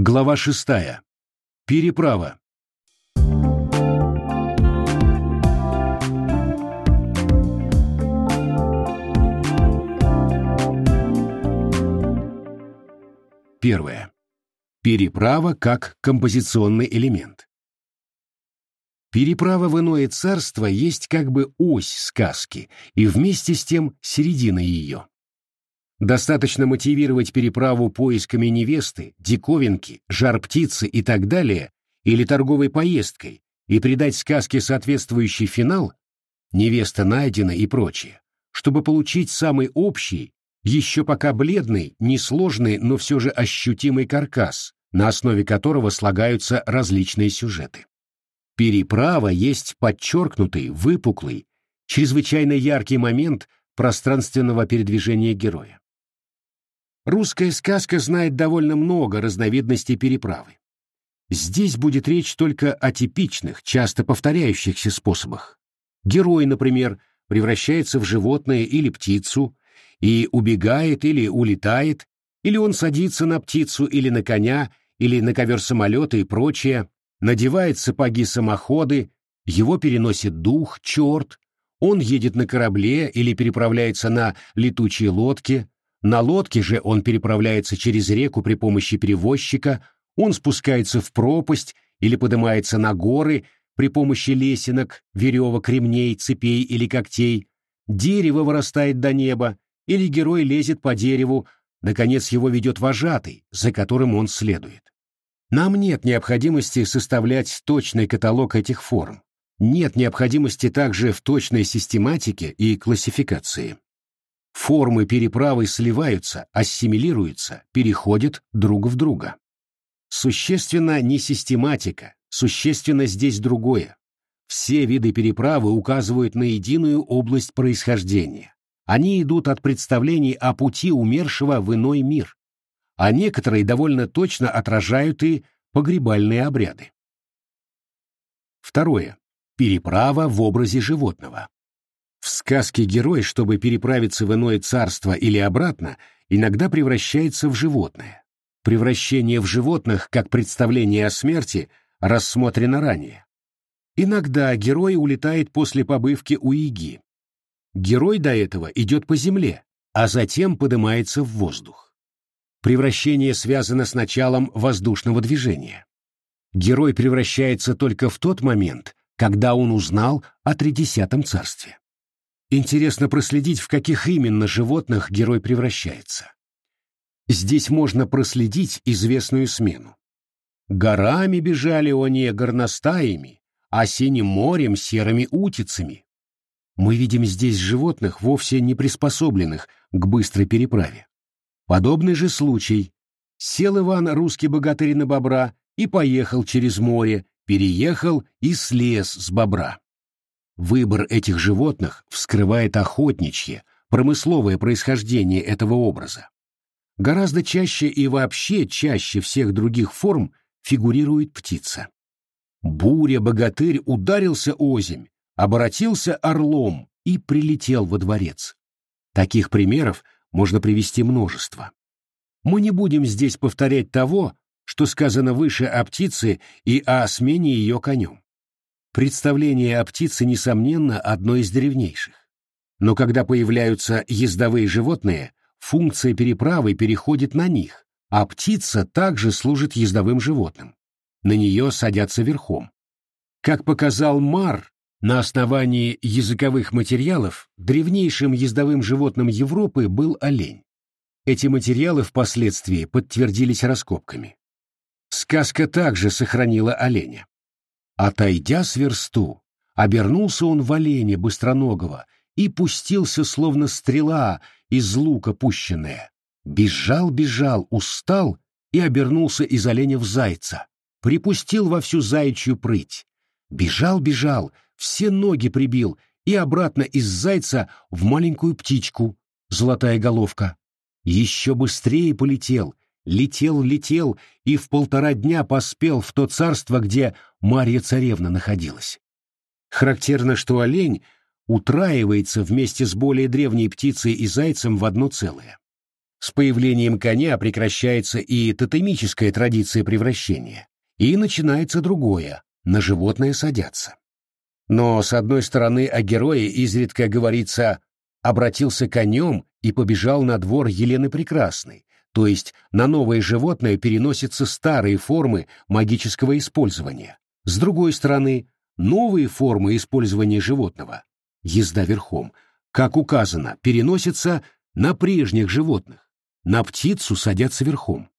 Глава шестая. Переправа. Первое. Переправа как композиционный элемент. Переправа в иное царство есть как бы ось сказки и вместе с тем середина ее. Достаточно мотивировать переправу поисками невесты, диковинки, жар-птицы и так далее, или торговой поездкой, и придать сказке соответствующий финал, невеста найдена и прочее, чтобы получить самый общий, еще пока бледный, несложный, но все же ощутимый каркас, на основе которого слагаются различные сюжеты. Переправа есть подчеркнутый, выпуклый, чрезвычайно яркий момент пространственного передвижения героя. Русская сказка знает довольно много разновидностей переправы. Здесь будет речь только о типичных, часто повторяющихся способах. Герой, например, превращается в животное или птицу и убегает или улетает, или он садится на птицу или на коня, или на ковер самолета и прочее, надевает сапоги-самоходы, его переносит дух, черт, он едет на корабле или переправляется на летучей лодке, на лодке же он переправляется через реку при помощи перевозчика, он спускается в пропасть или поднимается на горы при помощи лесенок, веревок, ремней, цепей или когтей, дерево вырастает до неба, или герой лезет по дереву, наконец его ведет вожатый, за которым он следует. Нам нет необходимости составлять точный каталог этих форм. Нет необходимости также в точной систематике и классификации. Формы переправы сливаются, ассимилируются, переходят друг в друга. Существенно не систематика, существенно здесь другое. Все виды переправы указывают на единую область происхождения. Они идут от представлений о пути умершего в иной мир, а некоторые довольно точно отражают и погребальные обряды. Второе. Переправа в образе животного. В сказке герой, чтобы переправиться в иное царство или обратно, иногда превращается в животное. Превращение в животных, как представление о смерти, рассмотрено ранее. Иногда герой улетает после побывки у Иги. Герой до этого идет по земле, а затем поднимается в воздух. Превращение связано с началом воздушного движения. Герой превращается только в тот момент, когда он узнал о Тридесятом царстве. Интересно проследить, в каких именно животных герой превращается. Здесь можно проследить известную смену. Горами бежали они горностаями, а синим морем серыми утицами. Мы видим здесь животных, вовсе не приспособленных к быстрой переправе. Подобный же случай. Сел Иван, русский богатырь на бобра, и поехал через море, переехал и слез с бобра. Выбор этих животных вскрывает охотничье, промысловое происхождение этого образа. Гораздо чаще и вообще чаще всех других форм фигурирует птица. Буря-богатырь ударился озимь, обратился орлом и прилетел во дворец. Таких примеров можно привести множество. Мы не будем здесь повторять того, что сказано выше о птице и о смене ее конем. Представление о птице, несомненно, одно из древнейших. Но когда появляются ездовые животные, функция переправы переходит на них, а птица также служит ездовым животным. На нее садятся верхом. Как показал Мар, на основании языковых материалов древнейшим ездовым животным Европы был олень. Эти материалы впоследствии подтвердились раскопками. Сказка также сохранила оленя. Отойдя с версту, обернулся он в оленя быстроногого и пустился, словно стрела из лука пущенная. Бежал, бежал, устал и обернулся из оленя в зайца. Припустил во всю заячью прыть. Бежал, бежал, все ноги прибил и обратно из зайца в маленькую птичку, золотая головка. Еще быстрее полетел, летел, летел и в полтора дня поспел в то царство, где Марья Царевна находилась. Характерно, что олень утраивается вместе с более древней птицей и зайцем в одно целое. С появлением коня прекращается и тотемическая традиция превращения, и начинается другое – на животное садятся. Но, с одной стороны, о герое изредка говорится «обратился конем и побежал на двор Елены Прекрасной», то есть на новое животное переносятся старые формы магического использования. С другой стороны, новые формы использования животного, езда верхом, как указано, переносятся на прежних животных. На птицу садятся верхом.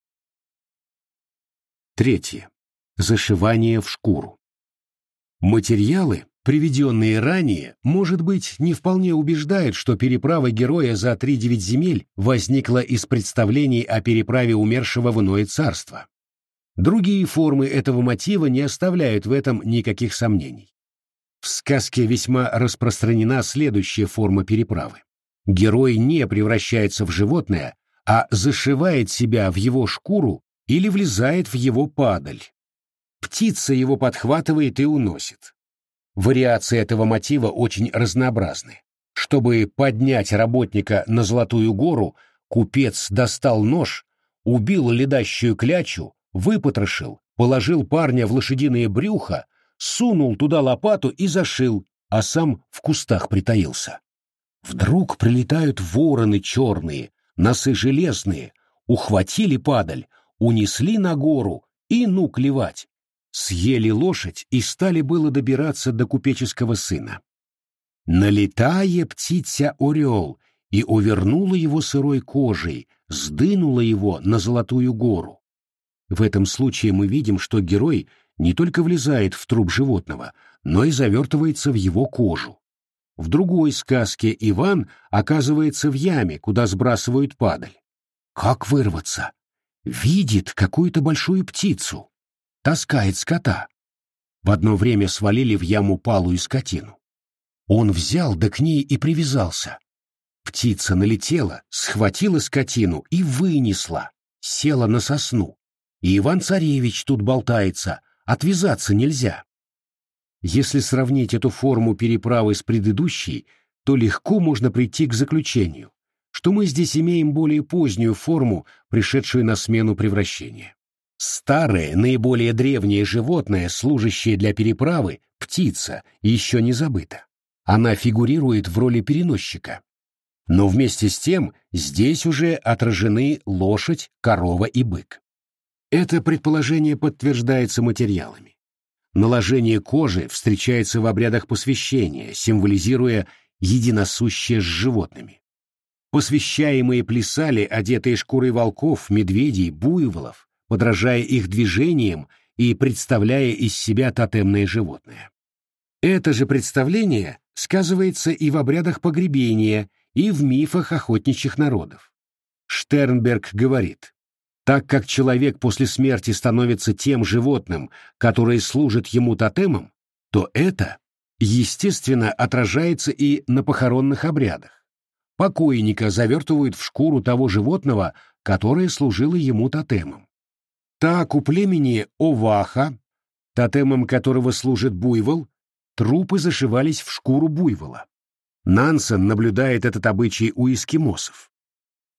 Третье. Зашивание в шкуру. Материалы, приведенные ранее, может быть, не вполне убеждают, что переправа героя за три-девять земель возникла из представлений о переправе умершего в иное царство. Другие формы этого мотива не оставляют в этом никаких сомнений. В сказке весьма распространена следующая форма переправы. Герой не превращается в животное, а зашивает себя в его шкуру или влезает в его падаль. Птица его подхватывает и уносит. Вариации этого мотива очень разнообразны. Чтобы поднять работника на Золотую гору, купец достал нож, убил ледащую клячу, выпотрошил, положил парня в лошадиное брюхо, сунул туда лопату и зашил, а сам в кустах притаился. Вдруг прилетают вороны черные, носы железные, ухватили падаль, унесли на гору и ну клевать. Съели лошадь и стали было добираться до купеческого сына. Налетая птица орел и увернула его сырой кожей, сдынула его на Золотую гору. В этом случае мы видим, что герой не только влезает в труп животного, но и завертывается в его кожу. В другой сказке Иван оказывается в яме, куда сбрасывают падаль. Как вырваться? Видит какую-то большую птицу. Таскает скота. В одно время свалили в яму палу и скотину. Он взял да к ней и привязался. Птица налетела, схватила скотину и вынесла, села на сосну. И Иван-царевич тут болтается, отвязаться нельзя. Если сравнить эту форму переправы с предыдущей, то легко можно прийти к заключению, что мы здесь имеем более позднюю форму, пришедшую на смену превращения. Старое, наиболее древнее животное, служащее для переправы, птица, еще не забыта. Она фигурирует в роли переносчика. Но вместе с тем здесь уже отражены лошадь, корова и бык. Это предположение подтверждается материалами. Наложение кожи встречается в обрядах посвящения, символизируя единосущее с животными. Посвящаемые плясали, одетые шкурой волков, медведей, буйволов, подражая их движениям и представляя из себя тотемное животное. Это же представление сказывается и в обрядах погребения, и в мифах охотничьих народов. Штернберг говорит, так как человек после смерти становится тем животным, которое служит ему тотемом, то это, естественно, отражается и на похоронных обрядах. Покойника завертывают в шкуру того животного, которое служило ему тотемом. Так у племени Оваха, тотемом которого служит буйвол, трупы зашивались в шкуру буйвола. Нансен наблюдает этот обычай у эскимосов.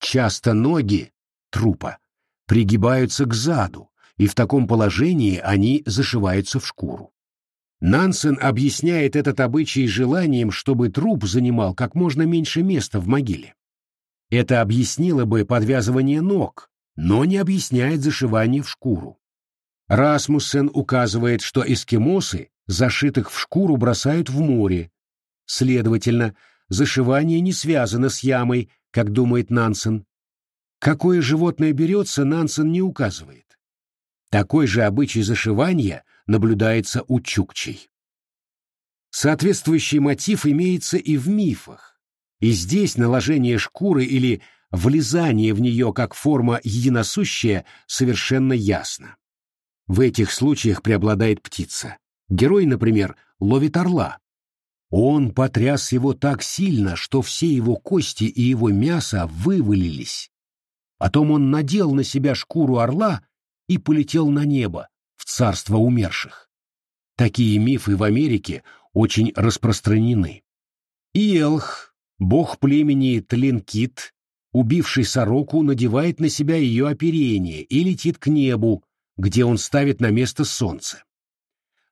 Часто ноги трупа пригибаются к заду, и в таком положении они зашиваются в шкуру. Нансен объясняет этот обычай желанием, чтобы труп занимал как можно меньше места в могиле. Это объяснило бы подвязывание ног, но не объясняет зашивание в шкуру. Расмуссен указывает, что эскимосы зашитых в шкуру бросают в море. Следовательно, зашивание не связано с ямой, как думает Нансен. Какое животное берется, Нансен не указывает. Такой же обычай зашивания наблюдается у чукчей. Соответствующий мотив имеется и в мифах, и здесь наложение шкуры или влезание в нее как форма единосущая совершенно ясно. В этих случаях преобладает птица. Герой, например, ловит орла. Он потряс его так сильно, что все его кости и его мясо вывалились, Потом он надел на себя шкуру орла и полетел на небо, в царство умерших. Такие мифы в Америке очень распространены. Иелх, бог племени Тлинкит, убивший сороку надевает на себя ее оперение и летит к небу, где он ставит на место солнце.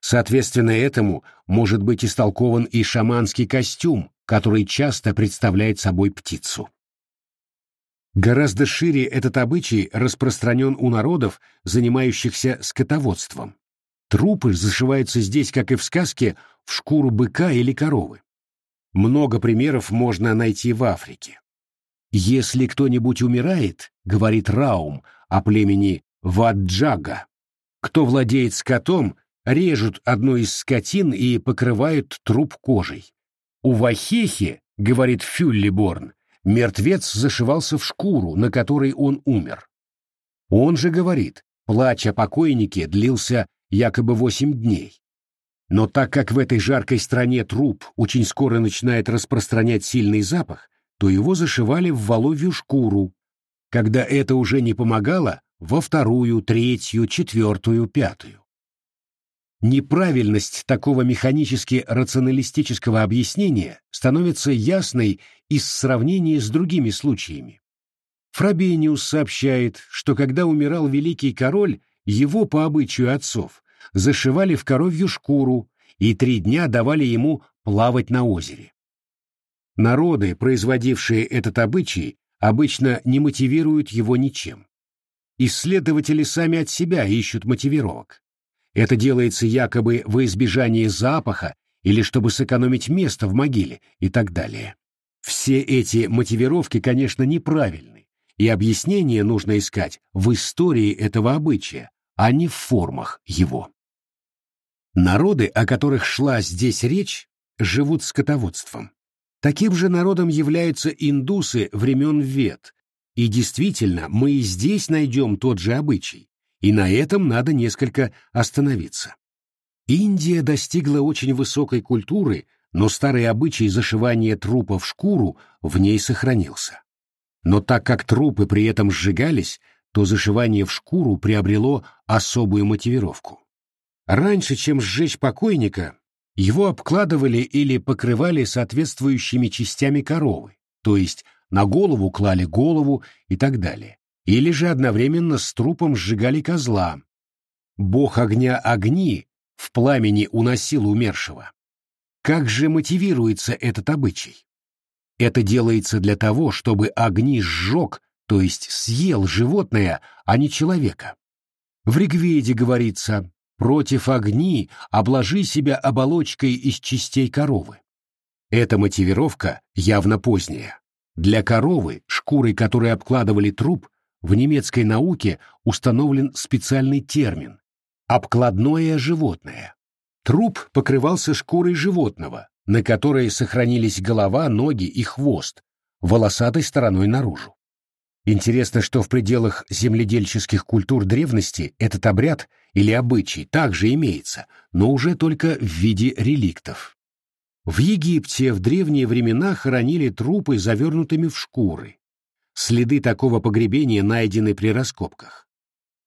Соответственно этому может быть истолкован и шаманский костюм, который часто представляет собой птицу. Гораздо шире этот обычай распространен у народов, занимающихся скотоводством. Трупы зашиваются здесь, как и в сказке, в шкуру быка или коровы. Много примеров можно найти в Африке. «Если кто-нибудь умирает, — говорит Раум о племени Ваджага, — кто владеет скотом, режут одну из скотин и покрывают труп кожей. У Вахехи, — говорит Фюллиборн, — мертвец зашивался в шкуру, на которой он умер. Он же говорит, плач о покойнике длился якобы восемь дней. Но так как в этой жаркой стране труп очень скоро начинает распространять сильный запах, то его зашивали в воловью шкуру. Когда это уже не помогало, во вторую, третью, четвертую, пятую. Неправильность такого механически рационалистического объяснения становится ясной из сравнения с другими случаями. Фрабениус сообщает, что когда умирал великий король, его, по обычаю отцов, зашивали в коровью шкуру и три дня давали ему плавать на озере. Народы, производившие этот обычай, обычно не мотивируют его ничем. Исследователи сами от себя ищут мотивировок. Это делается якобы во избежание запаха или чтобы сэкономить место в могиле и так далее. Все эти мотивировки, конечно, неправильны, и объяснение нужно искать в истории этого обычая, а не в формах его. Народы, о которых шла здесь речь, живут скотоводством. Таким же народом являются индусы времен Вет, и действительно, мы и здесь найдем тот же обычай, и на этом надо несколько остановиться. Индия достигла очень высокой культуры, но старый обычай зашивания трупа в шкуру в ней сохранился. Но так как трупы при этом сжигались, то зашивание в шкуру приобрело особую мотивировку. Раньше, чем сжечь покойника, его обкладывали или покрывали соответствующими частями коровы, то есть на голову клали голову и так далее, или же одновременно с трупом сжигали козла. Бог огня огни в пламени уносил умершего. Как же мотивируется этот обычай? Это делается для того, чтобы огни сжег то есть съел животное, а не человека. В Ригведе говорится «против огни обложи себя оболочкой из частей коровы». Эта мотивировка явно поздняя. Для коровы, шкурой которой обкладывали труп, в немецкой науке установлен специальный термин – обкладное животное. Труп покрывался шкурой животного, на которой сохранились голова, ноги и хвост, волосатой стороной наружу. Интересно, что в пределах земледельческих культур древности этот обряд или обычай также имеется, но уже только в виде реликтов. В Египте в древние времена хоронили трупы завернутыми в шкуры. Следы такого погребения найдены при раскопках.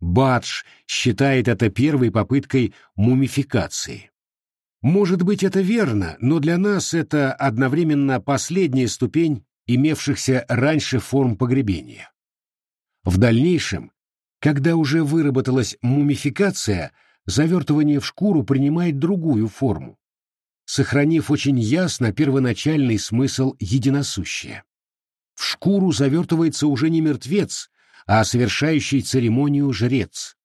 Бадж считает это первой попыткой мумификации. Может быть, это верно, но для нас это одновременно последняя ступень имевшихся раньше форм погребения. В дальнейшем, когда уже выработалась мумификация, завертывание в шкуру принимает другую форму, сохранив очень ясно первоначальный смысл единосущия. В шкуру завертывается уже не мертвец, а совершающий церемонию жрец.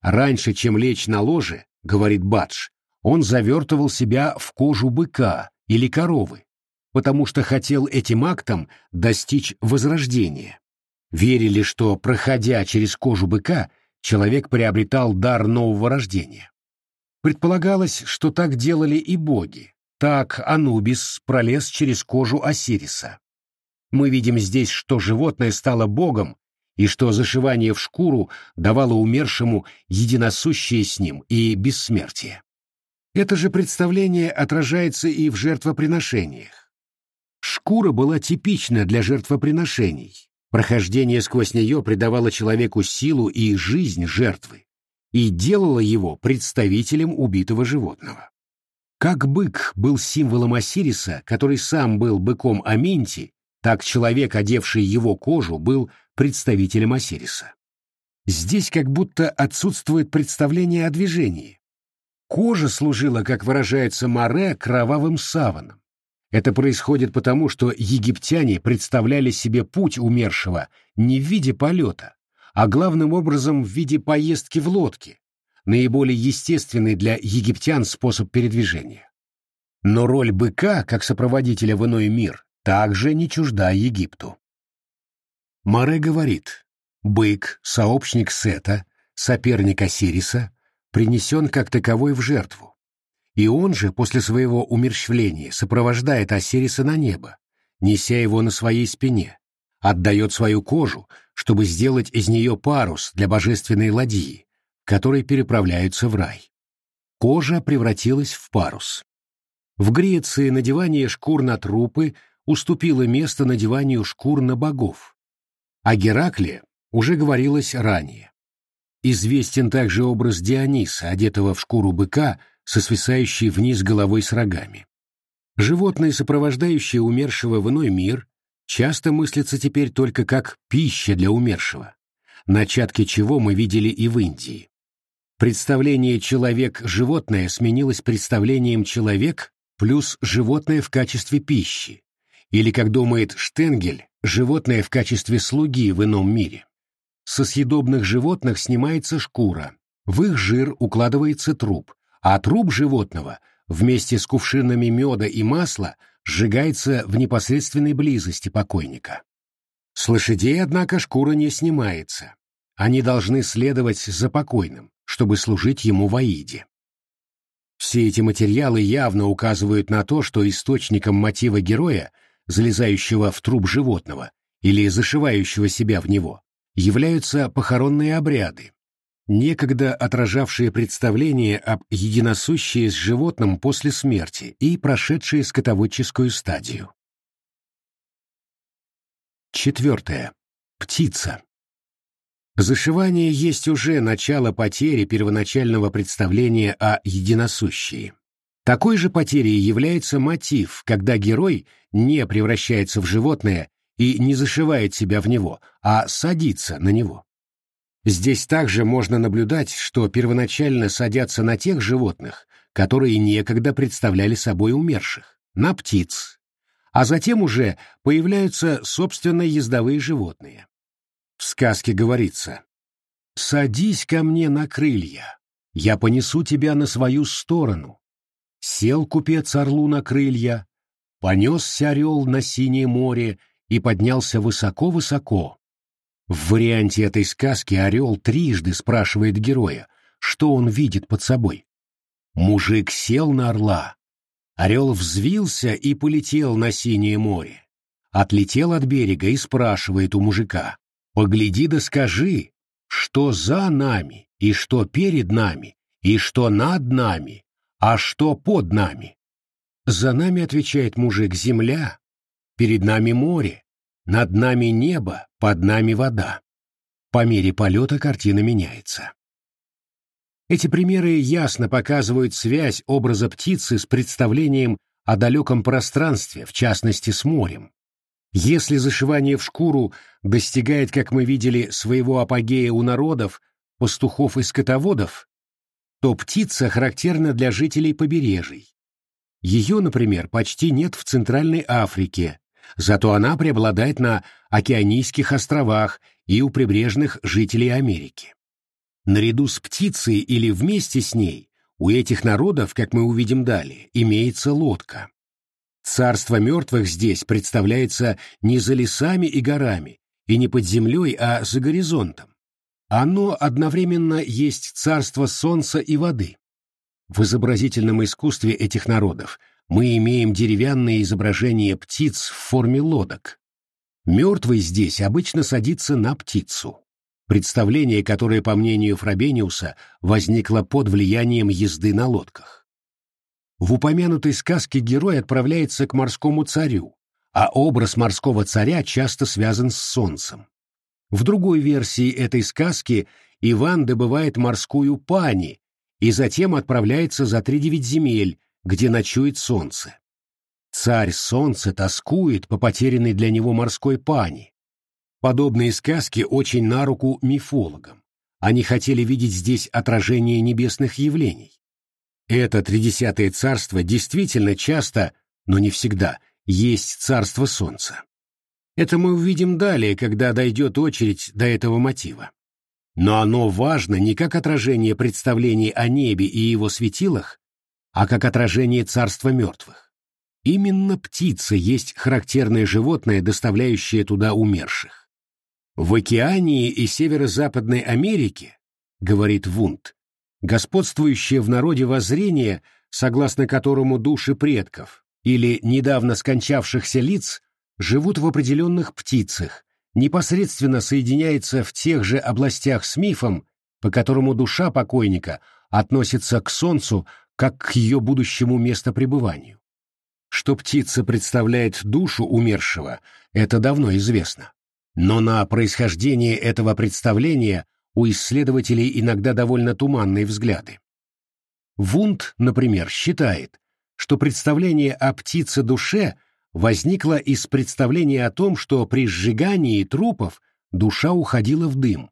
Раньше, чем лечь на ложе, говорит Бадж, он завертывал себя в кожу быка или коровы, потому что хотел этим актом достичь возрождения верили, что, проходя через кожу быка, человек приобретал дар нового рождения. Предполагалось, что так делали и боги. Так Анубис пролез через кожу Осириса. Мы видим здесь, что животное стало богом, и что зашивание в шкуру давало умершему единосущее с ним и бессмертие. Это же представление отражается и в жертвоприношениях. Шкура была типична для жертвоприношений, Прохождение сквозь нее придавало человеку силу и жизнь жертвы и делало его представителем убитого животного. Как бык был символом Осириса, который сам был быком Аминти, так человек, одевший его кожу, был представителем Осириса. Здесь как будто отсутствует представление о движении. Кожа служила, как выражается Море, кровавым саваном. Это происходит потому, что египтяне представляли себе путь умершего не в виде полета, а главным образом в виде поездки в лодке, наиболее естественный для египтян способ передвижения. Но роль быка, как сопроводителя в иной мир, также не чужда Египту. Море говорит, бык, сообщник Сета, соперник Осириса, принесен как таковой в жертву. И он же после своего умерщвления сопровождает Осириса на небо, неся его на своей спине, отдает свою кожу, чтобы сделать из нее парус для божественной ладьи, которой переправляются в рай. Кожа превратилась в парус. В Греции надевание шкур на трупы уступило место надеванию шкур на богов. О Геракле уже говорилось ранее. Известен также образ Диониса, одетого в шкуру быка, со свисающей вниз головой с рогами. Животные, сопровождающие умершего в иной мир, часто мыслятся теперь только как пища для умершего, начатки чего мы видели и в Индии. Представление «человек-животное» сменилось представлением «человек» плюс животное в качестве пищи, или, как думает Штенгель, животное в качестве слуги в ином мире. Со съедобных животных снимается шкура, в их жир укладывается труп, а труп животного вместе с кувшинами меда и масла сжигается в непосредственной близости покойника. С лошадей, однако, шкура не снимается. Они должны следовать за покойным, чтобы служить ему в Аиде. Все эти материалы явно указывают на то, что источником мотива героя, залезающего в труп животного или зашивающего себя в него, являются похоронные обряды, некогда отражавшие представление об единосущее с животным после смерти и прошедшие скотоводческую стадию. Четвертое. Птица. Зашивание есть уже начало потери первоначального представления о единосущии. Такой же потерей является мотив, когда герой не превращается в животное и не зашивает себя в него, а садится на него. Здесь также можно наблюдать, что первоначально садятся на тех животных, которые некогда представляли собой умерших, на птиц, а затем уже появляются собственно ездовые животные. В сказке говорится «Садись ко мне на крылья, я понесу тебя на свою сторону». Сел купец орлу на крылья, понесся орел на синее море и поднялся высоко-высоко, в варианте этой сказки орел трижды спрашивает героя, что он видит под собой. Мужик сел на орла. Орел взвился и полетел на синее море. Отлетел от берега и спрашивает у мужика, «Погляди да скажи, что за нами, и что перед нами, и что над нами, а что под нами?» «За нами, — отвечает мужик, — земля, перед нами море, над нами небо, под нами вода. По мере полета картина меняется. Эти примеры ясно показывают связь образа птицы с представлением о далеком пространстве, в частности с морем. Если зашивание в шкуру достигает, как мы видели, своего апогея у народов, пастухов и скотоводов, то птица характерна для жителей побережий. Ее, например, почти нет в Центральной Африке, зато она преобладает на океанийских островах и у прибрежных жителей Америки. Наряду с птицей или вместе с ней у этих народов, как мы увидим далее, имеется лодка. Царство мертвых здесь представляется не за лесами и горами, и не под землей, а за горизонтом. Оно одновременно есть царство солнца и воды. В изобразительном искусстве этих народов – мы имеем деревянные изображения птиц в форме лодок. Мертвый здесь обычно садится на птицу. Представление, которое, по мнению Фрабениуса, возникло под влиянием езды на лодках. В упомянутой сказке герой отправляется к морскому царю, а образ морского царя часто связан с солнцем. В другой версии этой сказки Иван добывает морскую пани и затем отправляется за тридевять земель, где ночует солнце. Царь солнца тоскует по потерянной для него морской пани. Подобные сказки очень на руку мифологам. Они хотели видеть здесь отражение небесных явлений. Это тридесятое царство действительно часто, но не всегда, есть царство солнца. Это мы увидим далее, когда дойдет очередь до этого мотива. Но оно важно не как отражение представлений о небе и его светилах, а как отражение царства мертвых. Именно птица есть характерное животное, доставляющее туда умерших. В Океании и Северо-Западной Америке, говорит Вунд, господствующее в народе воззрение, согласно которому души предков или недавно скончавшихся лиц живут в определенных птицах, непосредственно соединяется в тех же областях с мифом, по которому душа покойника относится к Солнцу как к ее будущему местопребыванию. Что птица представляет душу умершего, это давно известно. Но на происхождение этого представления у исследователей иногда довольно туманные взгляды. Вунд, например, считает, что представление о птице-душе возникло из представления о том, что при сжигании трупов душа уходила в дым.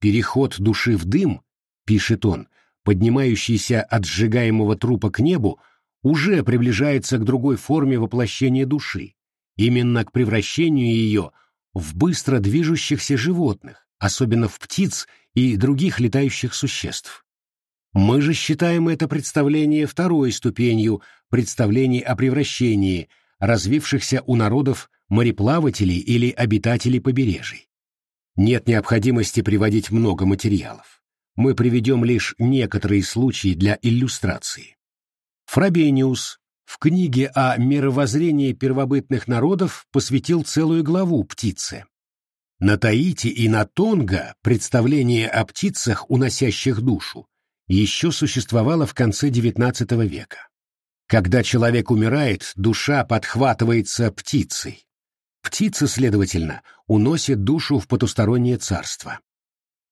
Переход души в дым, пишет он, поднимающийся от сжигаемого трупа к небу, уже приближается к другой форме воплощения души, именно к превращению ее в быстро движущихся животных, особенно в птиц и других летающих существ. Мы же считаем это представление второй ступенью представлений о превращении, развившихся у народов мореплавателей или обитателей побережий. Нет необходимости приводить много материалов. Мы приведем лишь некоторые случаи для иллюстрации. Фрабениус в книге о мировоззрении первобытных народов посвятил целую главу птице. На Таити и на Тонго представление о птицах, уносящих душу, еще существовало в конце XIX века. Когда человек умирает, душа подхватывается птицей. Птица, следовательно, уносит душу в потустороннее царство.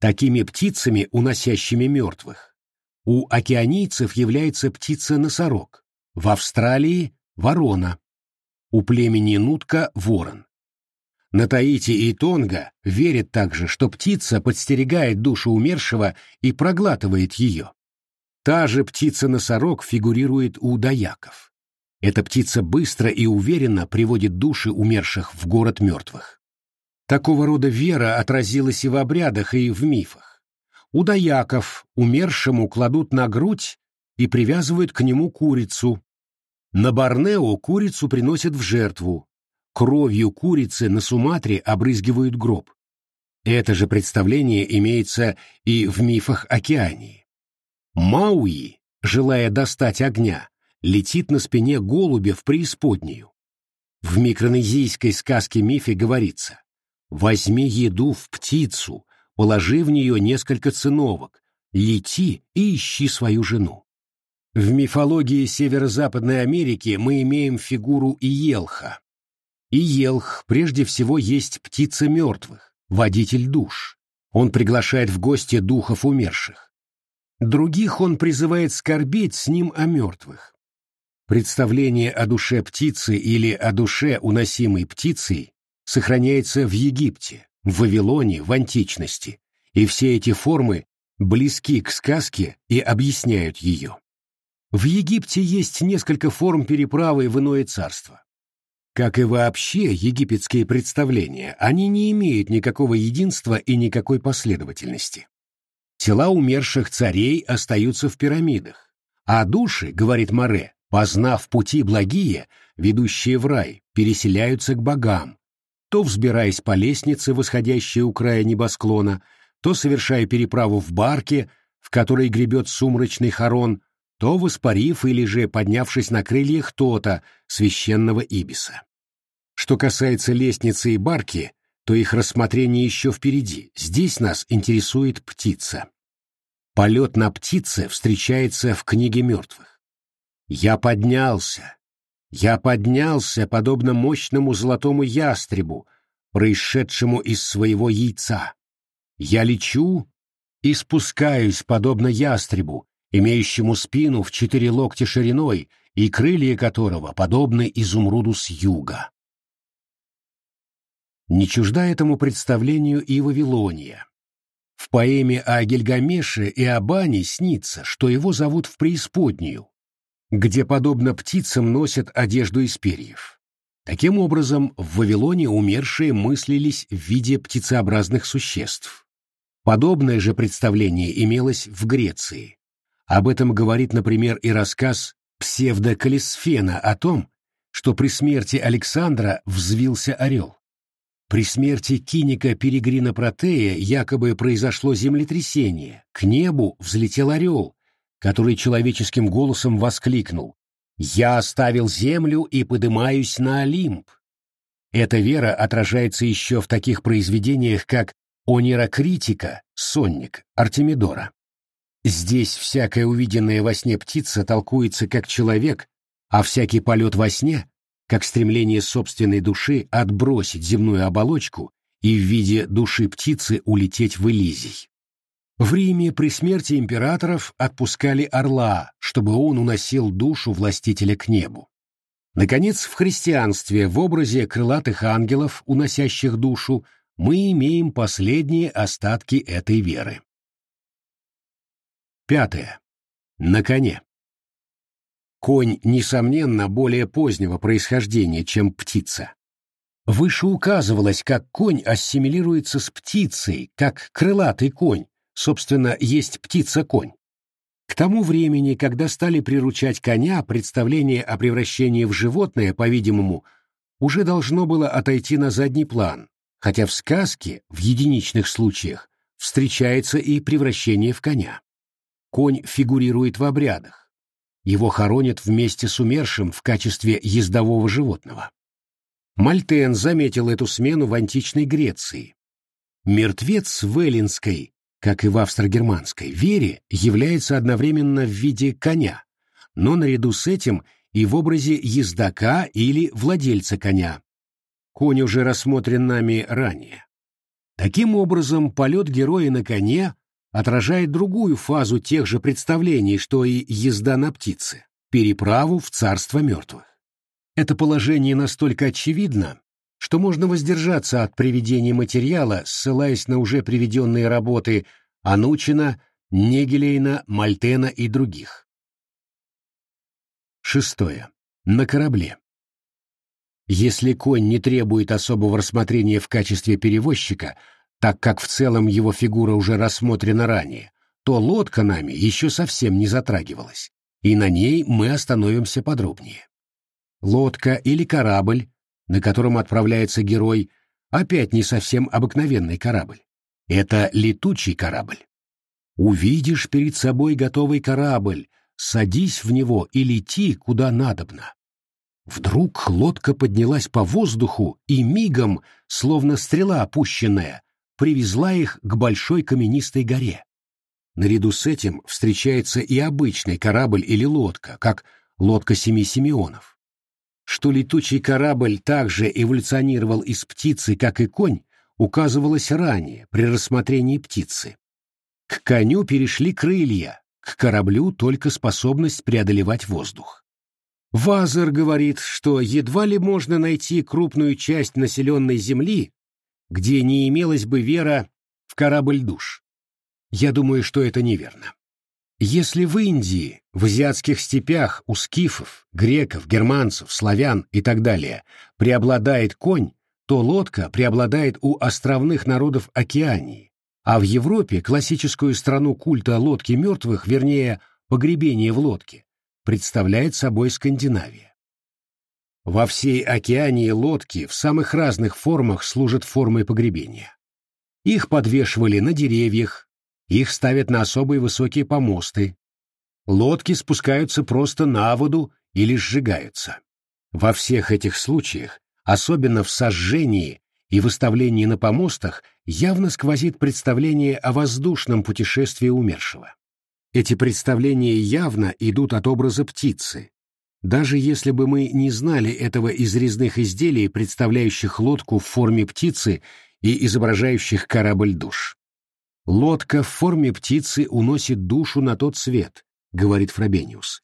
Такими птицами, уносящими мертвых, у океанийцев является птица-носорог, в Австралии – ворона, у племени Нутка – ворон. На Таити и Тонго верят также, что птица подстерегает душу умершего и проглатывает ее. Та же птица-носорог фигурирует у даяков. Эта птица быстро и уверенно приводит души умерших в город мертвых. Такого рода вера отразилась и в обрядах, и в мифах. У даяков умершему кладут на грудь и привязывают к нему курицу. На Борнео курицу приносят в жертву, кровью курицы на Суматре обрызгивают гроб. Это же представление имеется и в мифах Океании. Мауи, желая достать огня, летит на спине голубя в преисподнюю. В микронезийской сказке-мифе говорится «Возьми еду в птицу, положи в нее несколько циновок, лети и ищи свою жену». В мифологии Северо-Западной Америки мы имеем фигуру Иелха, и Елх прежде всего есть птица мертвых, водитель душ. Он приглашает в гости духов умерших. Других он призывает скорбеть с ним о мертвых. Представление о душе птицы или о душе, уносимой птицей, сохраняется в Египте, в Вавилоне, в античности, и все эти формы близки к сказке и объясняют ее. В Египте есть несколько форм переправы в иное царство. Как и вообще египетские представления, они не имеют никакого единства и никакой последовательности. Тела умерших царей остаются в пирамидах, а души, говорит Море, познав пути благие, ведущие в рай, переселяются к богам, то взбираясь по лестнице, восходящей у края небосклона, то совершая переправу в барке, в которой гребет сумрачный хорон, то воспарив или же поднявшись на крыльях тота, священного ибиса. Что касается лестницы и барки, то их рассмотрение еще впереди. Здесь нас интересует птица. Полет на птице встречается в книге мертвых. «Я поднялся, я поднялся, подобно мощному золотому ястребу, происшедшему из своего яйца. Я лечу и спускаюсь, подобно ястребу, имеющему спину в четыре локтя шириной и крылья которого подобны изумруду с юга. Не чужда этому представлению и Вавилония. В поэме о Гильгамеше и Абане снится, что его зовут в преисподнюю, где, подобно птицам, носят одежду из перьев. Таким образом, в Вавилоне умершие мыслились в виде птицеобразных существ. Подобное же представление имелось в Греции. Об этом говорит, например, и рассказ псевдокалисфена о том, что при смерти Александра взвился орел. При смерти киника Перегрина Протея якобы произошло землетрясение, к небу взлетел орел, который человеческим голосом воскликнул «Я оставил землю и подымаюсь на Олимп». Эта вера отражается еще в таких произведениях, как «Онирокритика», «Сонник», «Артемидора». Здесь всякая увиденная во сне птица толкуется как человек, а всякий полет во сне — как стремление собственной души отбросить земную оболочку и в виде души птицы улететь в Элизий. В Риме при смерти императоров отпускали орла, чтобы он уносил душу властителя к небу. Наконец, в христианстве в образе крылатых ангелов, уносящих душу, мы имеем последние остатки этой веры. Пятое. На коне. Конь, несомненно, более позднего происхождения, чем птица. Выше указывалось, как конь ассимилируется с птицей, как крылатый конь, собственно, есть птица-конь. К тому времени, когда стали приручать коня, представление о превращении в животное, по-видимому, уже должно было отойти на задний план, хотя в сказке, в единичных случаях, встречается и превращение в коня. Конь фигурирует в обрядах. Его хоронят вместе с умершим в качестве ездового животного. Мальтен заметил эту смену в античной Греции. Мертвец в эллинской, как и в австро-германской, вере является одновременно в виде коня, но наряду с этим и в образе ездока или владельца коня. Конь уже рассмотрен нами ранее. Таким образом, полет героя на коне отражает другую фазу тех же представлений, что и езда на птице, переправу в царство мертвых. Это положение настолько очевидно, что можно воздержаться от приведения материала, ссылаясь на уже приведенные работы Анучина, Негелейна, Мальтена и других. Шестое. На корабле. Если конь не требует особого рассмотрения в качестве перевозчика, так как в целом его фигура уже рассмотрена ранее, то лодка нами еще совсем не затрагивалась, и на ней мы остановимся подробнее. Лодка или корабль, на котором отправляется герой, опять не совсем обыкновенный корабль. Это летучий корабль. Увидишь перед собой готовый корабль, садись в него и лети куда надобно. Вдруг лодка поднялась по воздуху и мигом, словно стрела опущенная, привезла их к большой каменистой горе. Наряду с этим встречается и обычный корабль или лодка, как лодка семи Симеонов. Что летучий корабль также эволюционировал из птицы, как и конь, указывалось ранее при рассмотрении птицы. К коню перешли крылья, к кораблю только способность преодолевать воздух. Вазер говорит, что едва ли можно найти крупную часть населенной Земли, где не имелась бы вера в корабль-душ. Я думаю, что это неверно. Если в Индии, в азиатских степях у скифов, греков, германцев, славян и так далее преобладает конь, то лодка преобладает у островных народов Океании, а в Европе классическую страну культа лодки мертвых, вернее, погребения в лодке, представляет собой Скандинавия. Во всей океании лодки в самых разных формах служат формой погребения. Их подвешивали на деревьях, их ставят на особые высокие помосты. Лодки спускаются просто на воду или сжигаются. Во всех этих случаях, особенно в сожжении и выставлении на помостах, явно сквозит представление о воздушном путешествии умершего. Эти представления явно идут от образа птицы, даже если бы мы не знали этого из резных изделий, представляющих лодку в форме птицы и изображающих корабль душ. «Лодка в форме птицы уносит душу на тот свет», — говорит Фрабениус.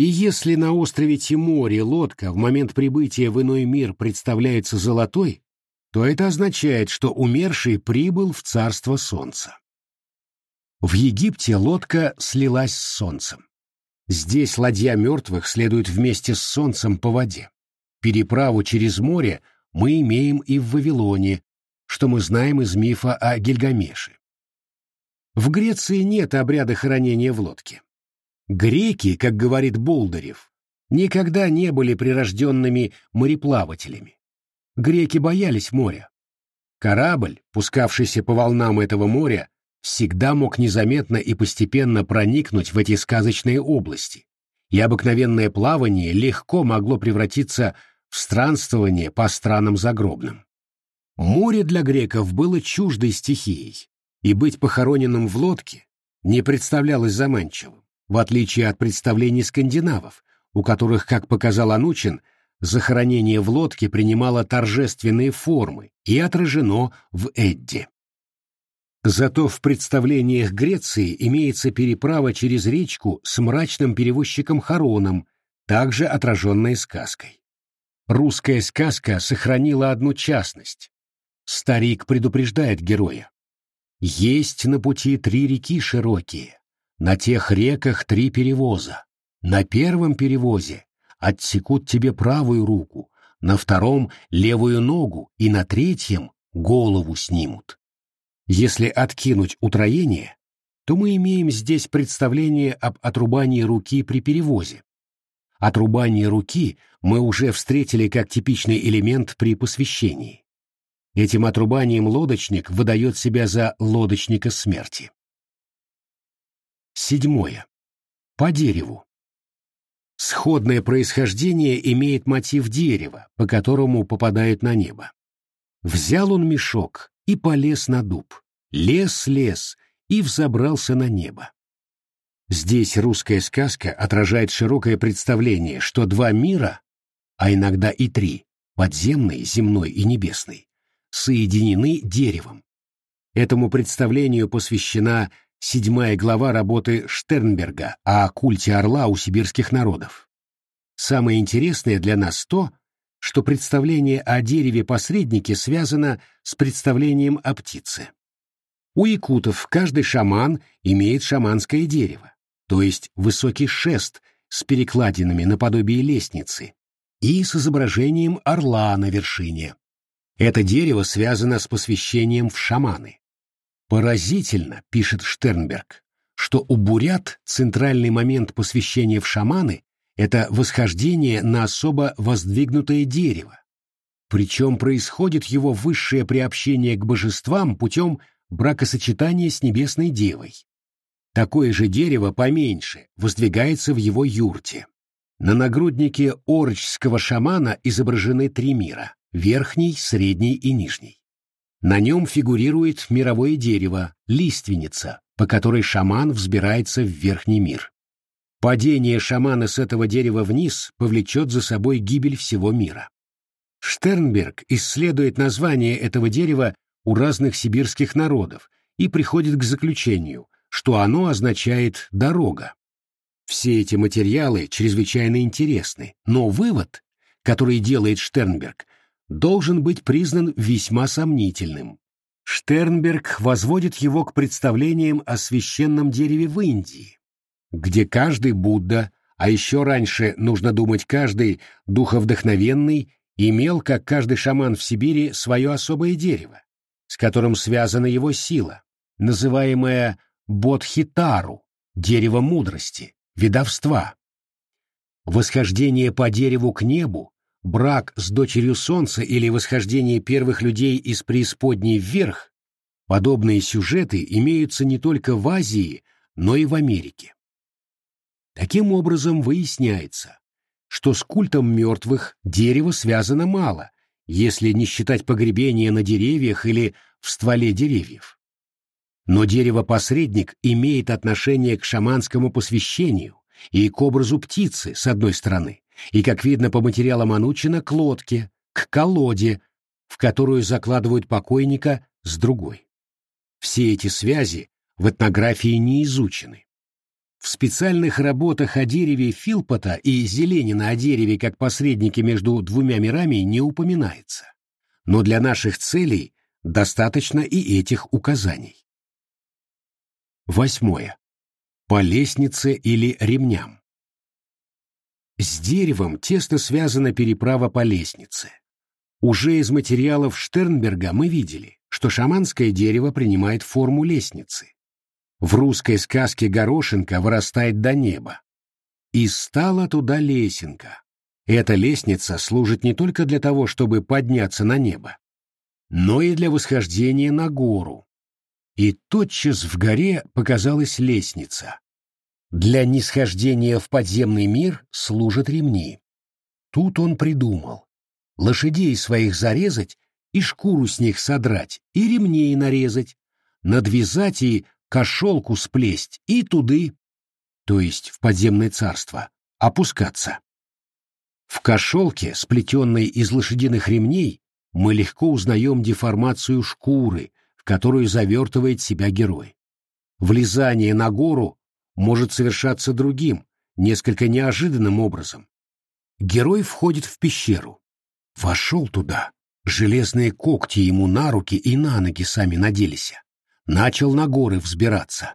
И если на острове Тиморе лодка в момент прибытия в иной мир представляется золотой, то это означает, что умерший прибыл в царство солнца. В Египте лодка слилась с солнцем. Здесь ладья мертвых следует вместе с солнцем по воде. Переправу через море мы имеем и в Вавилоне, что мы знаем из мифа о Гильгамеше. В Греции нет обряда хоронения в лодке. Греки, как говорит Болдырев, никогда не были прирожденными мореплавателями. Греки боялись моря. Корабль, пускавшийся по волнам этого моря, всегда мог незаметно и постепенно проникнуть в эти сказочные области, и обыкновенное плавание легко могло превратиться в странствование по странам загробным. Море для греков было чуждой стихией, и быть похороненным в лодке не представлялось заманчивым, в отличие от представлений скандинавов, у которых, как показал Анучин, захоронение в лодке принимало торжественные формы и отражено в Эдде. Зато в представлениях Греции имеется переправа через речку с мрачным перевозчиком Хароном, также отраженная сказкой. Русская сказка сохранила одну частность. Старик предупреждает героя. Есть на пути три реки широкие, на тех реках три перевоза. На первом перевозе отсекут тебе правую руку, на втором — левую ногу и на третьем — голову снимут. Если откинуть утроение, то мы имеем здесь представление об отрубании руки при перевозе. Отрубание руки мы уже встретили как типичный элемент при посвящении. Этим отрубанием лодочник выдает себя за лодочника смерти. Седьмое. По дереву. Сходное происхождение имеет мотив дерева, по которому попадают на небо. Взял он мешок и полез на дуб, лес-лес и взобрался на небо. Здесь русская сказка отражает широкое представление, что два мира, а иногда и три, подземный, земной и небесный, соединены деревом. Этому представлению посвящена седьмая глава работы Штернберга о культе орла у сибирских народов. Самое интересное для нас то, что представление о дереве-посреднике связано с представлением о птице. У якутов каждый шаман имеет шаманское дерево, то есть высокий шест с перекладинами наподобие лестницы и с изображением орла на вершине. Это дерево связано с посвящением в шаманы. Поразительно, пишет Штернберг, что у бурят центральный момент посвящения в шаманы – это восхождение на особо воздвигнутое дерево. Причем происходит его высшее приобщение к божествам путем бракосочетания с небесной девой. Такое же дерево поменьше воздвигается в его юрте. На нагруднике орочского шамана изображены три мира – верхний, средний и нижний. На нем фигурирует мировое дерево, лиственница, по которой шаман взбирается в верхний мир. Падение шамана с этого дерева вниз повлечет за собой гибель всего мира. Штернберг исследует название этого дерева у разных сибирских народов и приходит к заключению, что оно означает «дорога». Все эти материалы чрезвычайно интересны, но вывод, который делает Штернберг, должен быть признан весьма сомнительным. Штернберг возводит его к представлениям о священном дереве в Индии, где каждый Будда, а еще раньше, нужно думать, каждый духовдохновенный, имел, как каждый шаман в Сибири, свое особое дерево, с которым связана его сила, называемая Бодхитару, дерево мудрости, ведовства. Восхождение по дереву к небу брак с дочерью солнца или восхождение первых людей из преисподней вверх, подобные сюжеты имеются не только в Азии, но и в Америке. Таким образом выясняется, что с культом мертвых дерево связано мало, если не считать погребения на деревьях или в стволе деревьев. Но дерево-посредник имеет отношение к шаманскому посвящению и к образу птицы, с одной стороны, и, как видно по материалам Анучина, к лодке, к колоде, в которую закладывают покойника с другой. Все эти связи в этнографии не изучены. в специальных работах о дереве Филпота и Зеленина о дереве как посреднике между двумя мирами не упоминается. Но для наших целей достаточно и этих указаний. Восьмое. По лестнице или ремням. С деревом тесно связана переправа по лестнице. Уже из материалов Штернберга мы видели, что шаманское дерево принимает форму лестницы. В русской сказке Горошенко вырастает до неба. И стала туда лесенка. Эта лестница служит не только для того, чтобы подняться на небо, но и для восхождения на гору. И тотчас в горе показалась лестница. Для нисхождения в подземный мир служат ремни. Тут он придумал. Лошадей своих зарезать и шкуру с них содрать, и ремней нарезать, надвязать и кошелку сплесть и туды, то есть в подземное царство, опускаться. В кошелке, сплетенной из лошадиных ремней, мы легко узнаем деформацию шкуры, в которую завертывает себя герой. Влезание на гору может совершаться другим, несколько неожиданным образом. Герой входит в пещеру. Вошел туда. Железные когти ему на руки и на ноги сами наделись начал на горы взбираться.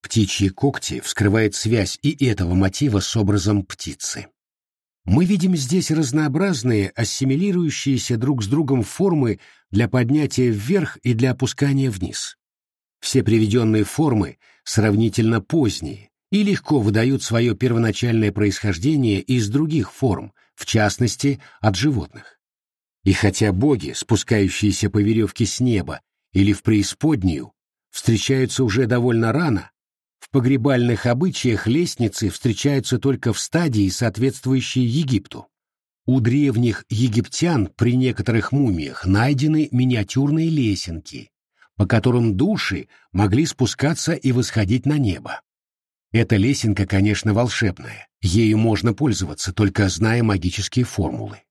Птичьи когти вскрывает связь и этого мотива с образом птицы. Мы видим здесь разнообразные, ассимилирующиеся друг с другом формы для поднятия вверх и для опускания вниз. Все приведенные формы сравнительно поздние и легко выдают свое первоначальное происхождение из других форм, в частности, от животных. И хотя боги, спускающиеся по веревке с неба, или в преисподнюю, встречаются уже довольно рано, в погребальных обычаях лестницы встречаются только в стадии, соответствующей Египту. У древних египтян при некоторых мумиях найдены миниатюрные лесенки, по которым души могли спускаться и восходить на небо. Эта лесенка, конечно, волшебная, ею можно пользоваться, только зная магические формулы.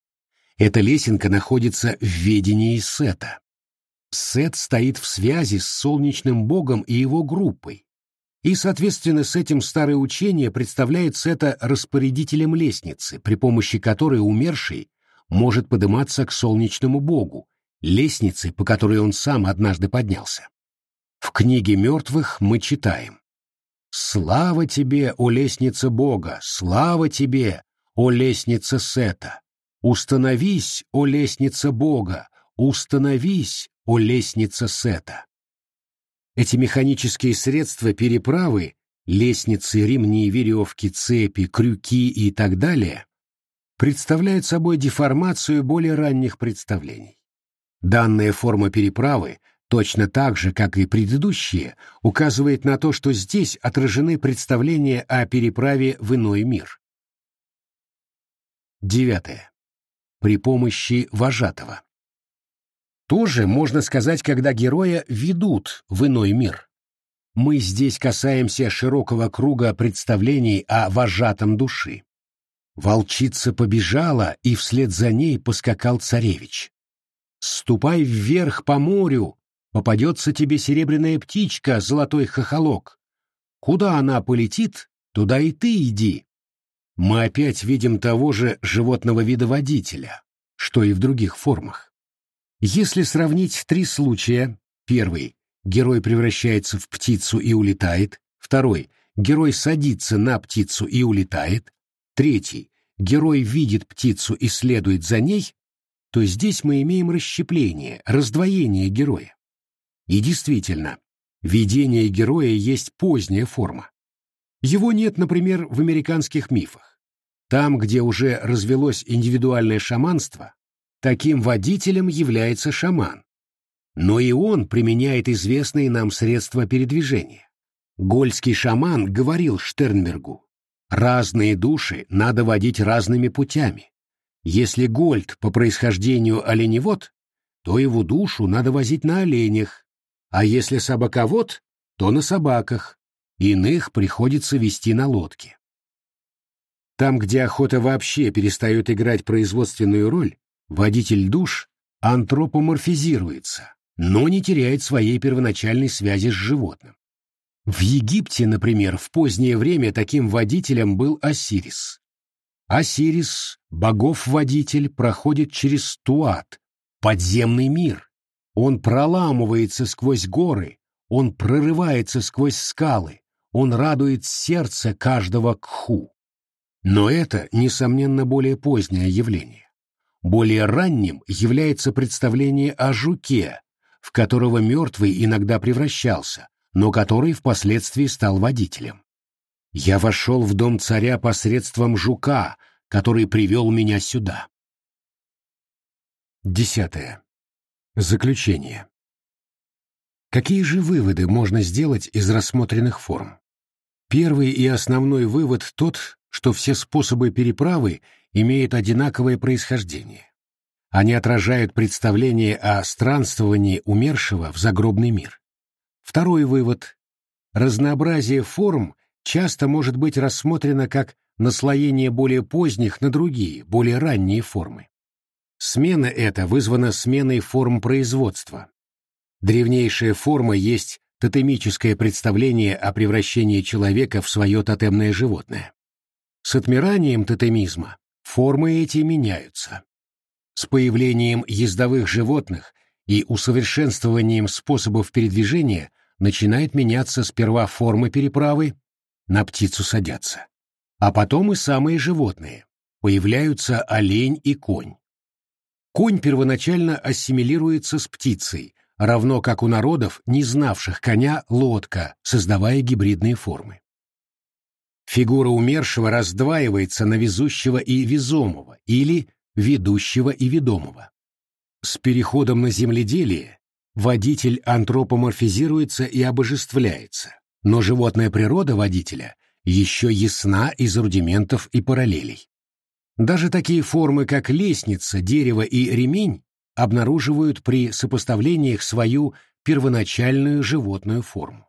Эта лесенка находится в ведении Сета. Сет стоит в связи с солнечным богом и его группой, и, соответственно, с этим старое учение представляет Сета распорядителем лестницы, при помощи которой умерший может подниматься к солнечному богу, лестнице, по которой он сам однажды поднялся. В книге мертвых мы читаем «Слава тебе, о лестница Бога! Слава тебе, о лестница Сета! Установись, о лестница Бога! Установись, о лестнице Сета. Эти механические средства переправы, лестницы, ремни, веревки, цепи, крюки и так далее, представляют собой деформацию более ранних представлений. Данная форма переправы, точно так же, как и предыдущие, указывает на то, что здесь отражены представления о переправе в иной мир. Девятое. При помощи вожатого. Тоже можно сказать, когда героя ведут в иной мир. Мы здесь касаемся широкого круга представлений о вожатом души. Волчица побежала, и вслед за ней поскакал царевич. «Ступай вверх по морю, попадется тебе серебряная птичка, золотой хохолок. Куда она полетит, туда и ты иди». Мы опять видим того же животного вида водителя, что и в других формах. Если сравнить три случая, первый – герой превращается в птицу и улетает, второй – герой садится на птицу и улетает, третий – герой видит птицу и следует за ней, то здесь мы имеем расщепление, раздвоение героя. И действительно, видение героя есть поздняя форма. Его нет, например, в американских мифах. Там, где уже развелось индивидуальное шаманство, Таким водителем является шаман. Но и он применяет известные нам средства передвижения. Гольский шаман говорил Штернбергу, разные души надо водить разными путями. Если Гольд по происхождению оленевод, то его душу надо возить на оленях, а если собаковод, то на собаках, иных приходится вести на лодке. Там, где охота вообще перестает играть производственную роль, водитель душ антропоморфизируется, но не теряет своей первоначальной связи с животным. В Египте, например, в позднее время таким водителем был Осирис. Осирис, богов-водитель, проходит через Туат, подземный мир. Он проламывается сквозь горы, он прорывается сквозь скалы, он радует сердце каждого кху. Но это, несомненно, более позднее явление. Более ранним является представление о жуке, в которого мертвый иногда превращался, но который впоследствии стал водителем. Я вошел в дом царя посредством жука, который привел меня сюда. Десятое. Заключение. Какие же выводы можно сделать из рассмотренных форм? Первый и основной вывод тот, что все способы переправы имеют одинаковое происхождение. Они отражают представление о странствовании умершего в загробный мир. Второй вывод. Разнообразие форм часто может быть рассмотрено как наслоение более поздних на другие, более ранние формы. Смена эта вызвана сменой форм производства. Древнейшая форма есть тотемическое представление о превращении человека в свое тотемное животное. С отмиранием тотемизма формы эти меняются. С появлением ездовых животных и усовершенствованием способов передвижения начинает меняться сперва форма переправы, на птицу садятся, а потом и самые животные, появляются олень и конь. Конь первоначально ассимилируется с птицей, равно как у народов, не знавших коня, лодка, создавая гибридные формы. Фигура умершего раздваивается на везущего и везомого или ведущего и ведомого. С переходом на земледелие водитель антропоморфизируется и обожествляется, но животная природа водителя еще ясна из рудиментов и параллелей. Даже такие формы, как лестница, дерево и ремень, обнаруживают при сопоставлениях свою первоначальную животную форму.